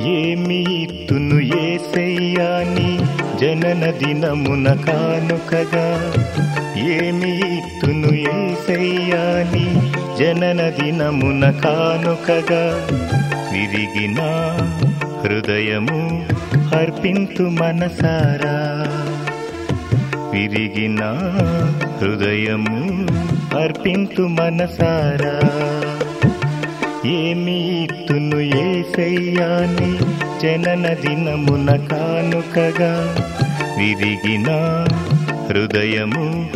ఏమి ఏ సయ్యాని జనన దినమున కానుకగా? ఏమి ఏ సయ్యాని జనన దినమున కానుకగా? విరిగిన హృదయము అర్పింతు మనసారా? విరిగిన హృదయము అర్పింతు మనసారా? ఏమి తును ఏ ఏసయ్యాని జనన దినమున కానుకగా విరిగిన హృదయము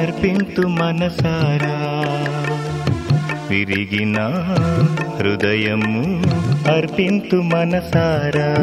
అర్పింతు మనసారా. విరిగిన హృదయము అర్పింతు మనసారా.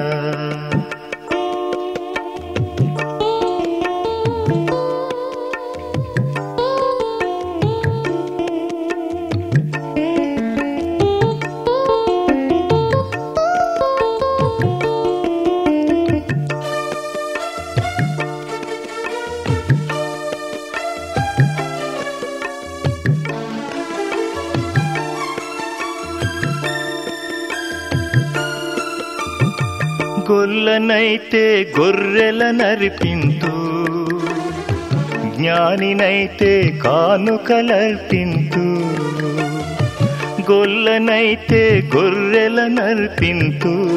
గొల్లనైతే గొర్రెల నరిపింతు. జ్ఞానినైతే కానుకలర్పింతు. గొల్లనైతే గొర్రెల నర్పింతు.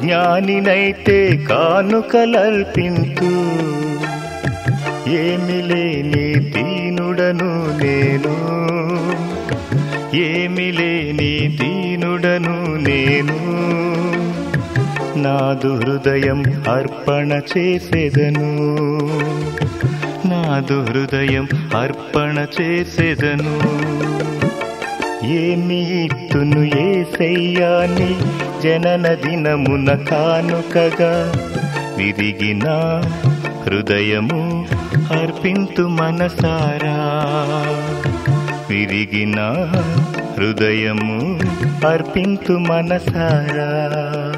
జ్ఞానినైతే కానుకలర్పింతు. ఏమి లేని దీనుడను నేను. ఏమి లేని దీనుడను నేను. నాదు హృదయం అర్పణ చేసేదను. నాదు హృదయం అర్పణ చేసేదను. ఏమి ఇత్తును ఏసయ్యాని జనన దినమున కానుకగా విరిగిన హృదయము అర్పింతు మనసారా. విరిగిన హృదయము అర్పింతు మనసారా.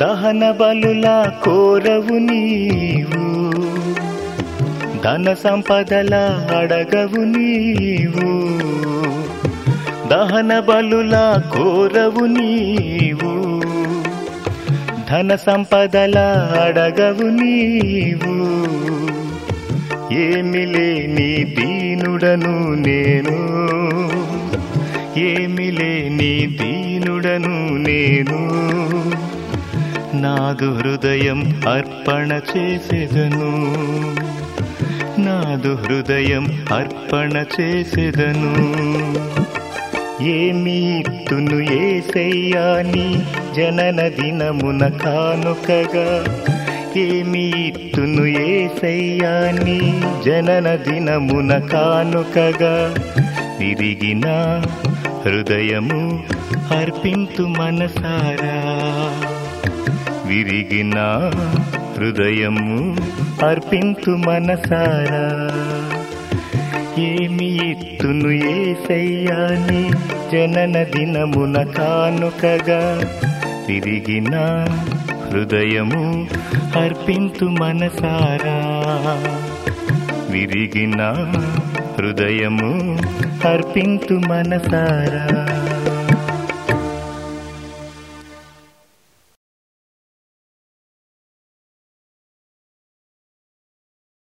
దహన బలులా కోరవు నీవు. ధన సంపదల అడగవు నీవు. దహన బలులా కోరవు నీవు. ధన సంపదల అడగవు నీవు. ఏమి లేని దీనుడను నేను. ఏమి లేని దీనుడను నేను. నాదు హృదయం అర్పణ చేసేదను. నాదు హృదయం అర్పణ చేసేదను. ఏమి ఇత్తును ఏసయ్యాని జనన దినమున కానుకగా ఏమి ఇత్తును ఏసయ్యాని జనన దినమున కానుకగా విరిగిన హృదయము అర్పింతు మనసారా. విరిగిన హృదయము అర్పింతు మనసారా. ఏమి ఎత్తును ఏసయ్యాని జనన దినమున కానుకగా. విరిగిన హృదయము అర్పింతు మనసారా. విరిగిన హృదయము అర్పింతు మనసారా.